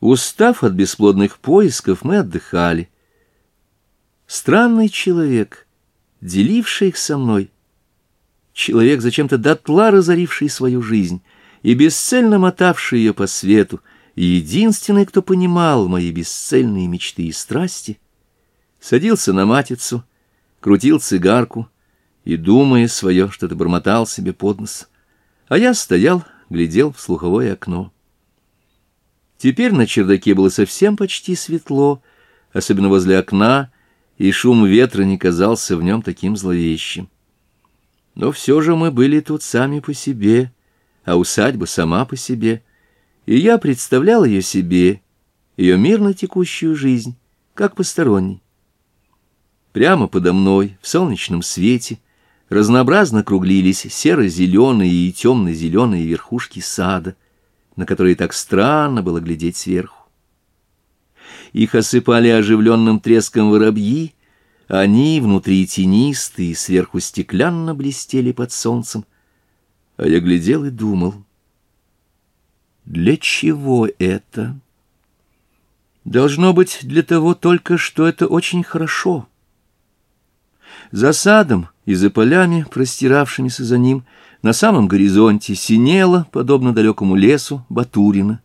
Устав от бесплодных поисков, мы отдыхали. Странный человек, деливший их со мной. Человек, зачем-то дотла разоривший свою жизнь и бесцельно мотавший ее по свету, единственный, кто понимал мои бесцельные мечты и страсти, садился на матицу, крутил цигарку и, думая свое, что-то бормотал себе под нос. А я стоял, глядел в слуховое окно. Теперь на чердаке было совсем почти светло, особенно возле окна, и шум ветра не казался в нем таким зловещим. Но все же мы были тут сами по себе, а усадьба сама по себе, и я представлял ее себе, ее мирно текущую жизнь, как посторонний. Прямо подо мной, в солнечном свете, разнообразно круглились серо-зеленые и темно-зеленые верхушки сада — на которые так странно было глядеть сверху. Их осыпали оживленным треском воробьи, они внутри тенистые, сверху стеклянно блестели под солнцем. А я глядел и думал, для чего это? Должно быть, для того только, что это очень хорошо. За садом и за полями, простиравшимися за ним, — на самом горизонте синело, подобно далекому лесу, Батурина.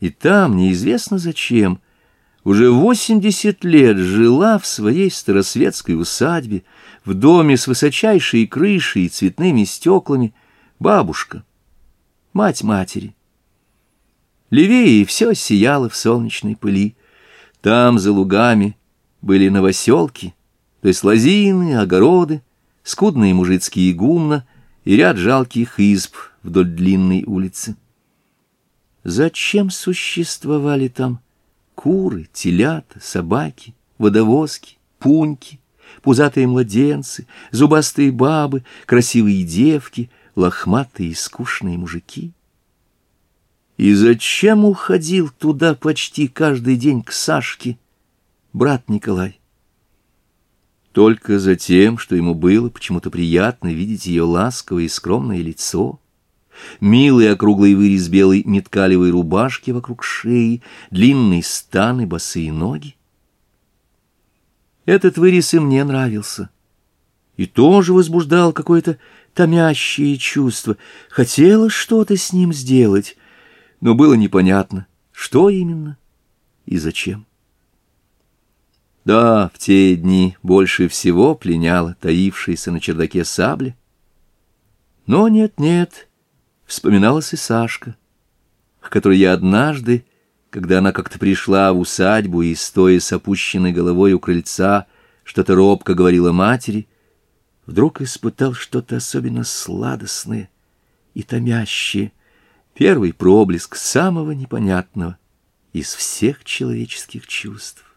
И там, неизвестно зачем, уже восемьдесят лет жила в своей старосветской усадьбе, в доме с высочайшей крышей и цветными стеклами, бабушка, мать матери. Левее все сияло в солнечной пыли. Там, за лугами, были новоселки, то есть лозины, огороды, скудные мужицкие гумна — и ряд жалких изб вдоль длинной улицы. Зачем существовали там куры, телята, собаки, водовозки, пуньки, пузатые младенцы, зубастые бабы, красивые девки, лохматые и скучные мужики? И зачем уходил туда почти каждый день к Сашке брат Николай? только за тем, что ему было почему-то приятно видеть ее ласковое и скромное лицо, милый округлый вырез белой неткалевой рубашки вокруг шеи, длинные стан босые ноги. Этот вырез и мне нравился, и тоже возбуждал какое-то томящее чувство. Хотелось что-то с ним сделать, но было непонятно, что именно и зачем. Да, в те дни больше всего пленяла таившаяся на чердаке сабля. Но нет-нет, вспоминалась и Сашка, к которой я однажды, когда она как-то пришла в усадьбу и, стоя с опущенной головой у крыльца, что-то робко говорила матери, вдруг испытал что-то особенно сладостное и томящее, первый проблеск самого непонятного из всех человеческих чувств.